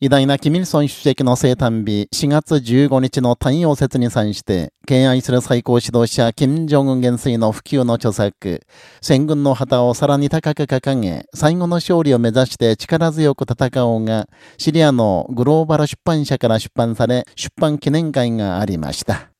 偉大なキミルソン主席の生誕日4月15日の太陽節に際して、敬愛する最高指導者、金正恩元帥の普及の著作、戦軍の旗をさらに高く掲げ、最後の勝利を目指して力強く戦おうが、シリアのグローバル出版社から出版され、出版記念会がありました。